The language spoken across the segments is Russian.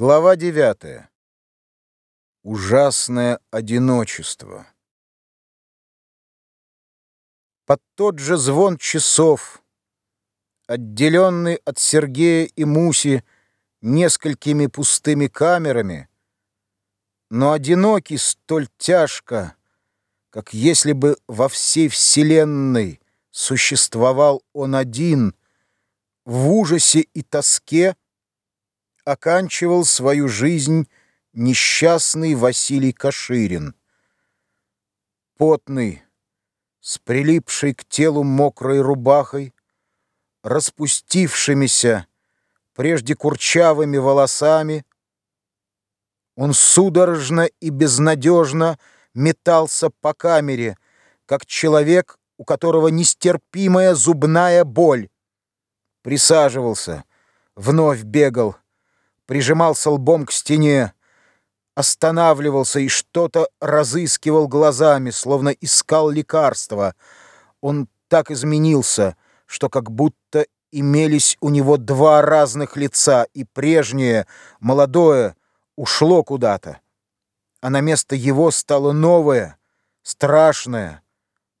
Глава 9. Ужасное одиночество. Под тот же звон часов, отделенный от Сергея и Муси несколькими пустыми камерами, но одинокий столь тяжко, как если бы во всей вселенной существовал он один, в ужасе и тоске, оканчивал свою жизнь несчастный Василий Каширин. Потный, с прилипшей к телу мокрой рубахой, распустившимися, прежде курчавыми волосами, он судорожно и безнадежно метался по камере, как человек, у которого нестерпимая зубная боль. Присаживался, вновь бегал, прижимался лбом к стене, останавливался и что-то разыскивал глазами, словно искал лекарства. Он так изменился, что как будто имелись у него два разных лица, и прежнее, молодое, ушло куда-то, а на место его стало новое, страшное,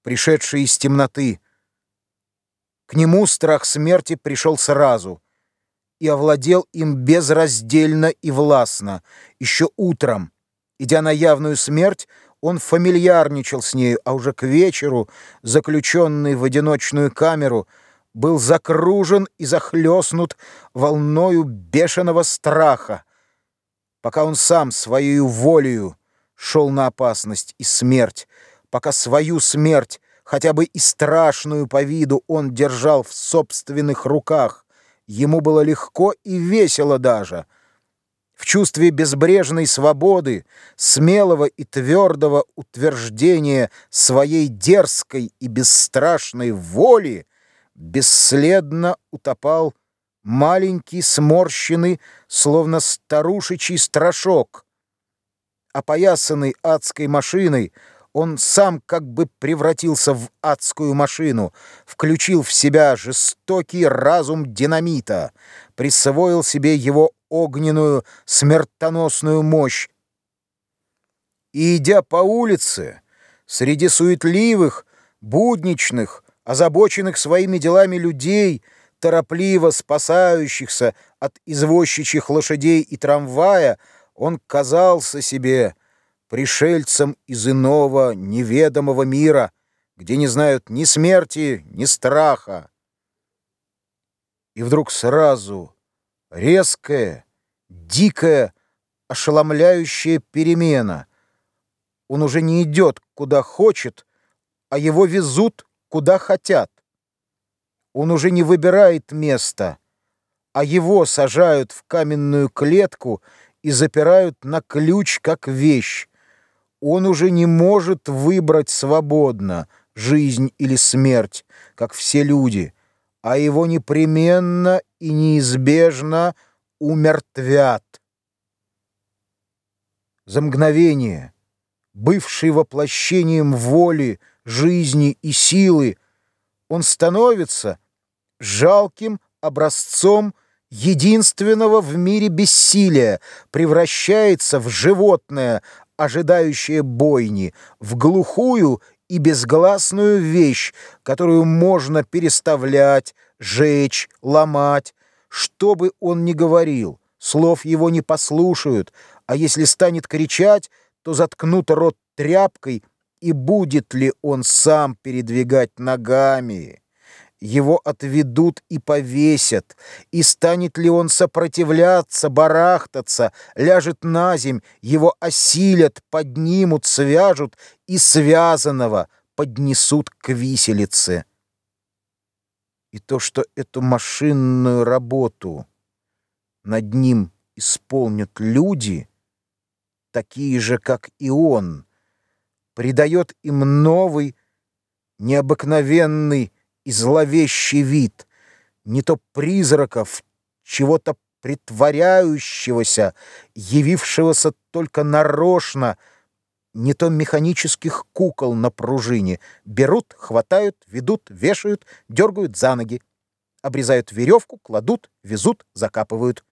пришедшее из темноты. К нему страх смерти пришел сразу — и овладел им безраздельно и властно. Еще утром, идя на явную смерть, он фамильярничал с нею, а уже к вечеру, заключенный в одиночную камеру, был закружен и захлестнут волною бешеного страха, пока он сам своей волею шел на опасность и смерть, пока свою смерть, хотя бы и страшную по виду, он держал в собственных руках, Ему было легко и весело даже. В чувстве безбрежной свободы, смелого и твердого утверждения своей дерзкой и бесстрашной воли бесследно утопал маленький сморщенный, словно старушечий страшок. Опоясанный адской машиной, он сам как бы превратился в адскую машину, включил в себя жестокий разум динамита, присвоил себе его огненную смертоносную мощь. И, идя по улице, среди суетливых, будничных, озабоченных своими делами людей, торопливо спасающихся от извозчичьих лошадей и трамвая, он казался себе пришельцам из иного, неведомого мира, где не знают ни смерти, ни страха. И вдруг сразу резкая, дикая, ошеломляющая перемена. Он уже не идет, куда хочет, а его везут, куда хотят. Он уже не выбирает место, а его сажают в каменную клетку и запирают на ключ, как вещь, он уже не может выбрать свободно жизнь или смерть, как все люди, а его непременно и неизбежно умертвят. За мгновение, бывший воплощением воли, жизни и силы, он становится жалким образцом единственного в мире бессилия, превращается в животное, ожидающее бойни, в глухую и безгласную вещь, которую можно переставлять, жечь, ломать. Что бы он ни говорил, слов его не послушают, а если станет кричать, то заткнут рот тряпкой, и будет ли он сам передвигать ногами? Его отведут и повесят, и станет ли он сопротивляться, барахтаться, ляжет на земь, его осилят, поднимут, свяжут и связанного поднесут к виселице. И то, что эту машинную работу над ним исполнят люди, такие же, как и он, придает им новый, необыкновенный, и зловещий вид, не то призраков, чего-то притворяющегося, явившегося только нарочно, не то механических кукол на пружине. Берут, хватают, ведут, вешают, дергают за ноги. Обрезают веревку, кладут, везут, закапывают.